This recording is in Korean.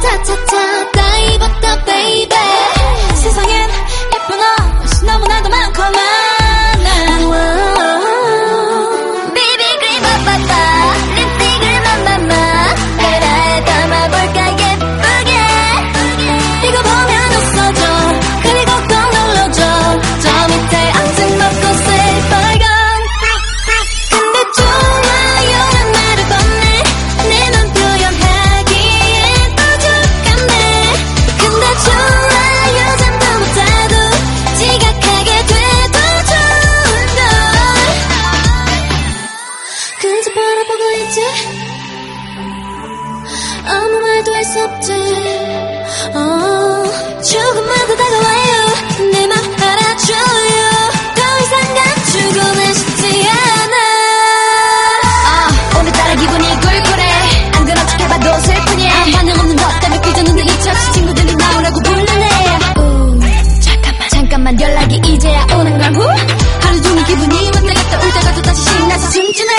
차차차 다 입었다 베이베 세상엔 예쁜 어, 옷 너무나도 많구만 난 Baby 그래 바바바 무섭지. oh. 어, 조금만 더 다가와요. 내 맘 알아줘요. 더 이상 감추고 싶지 않아. uh, 오늘따라 기분이 꿀꿀해. 안 그런 척 해봐도 슬프니. 아, 반응 없는 너가 느끼 졌는데 잊혀지 친구들이 나오라고 불러내. 오, 잠깐만. 잠깐만. 연락이 이제야 오는 걸후. 하루 종일 기분이 왔다 갔다 울다가도 다시 신나서 춤추네.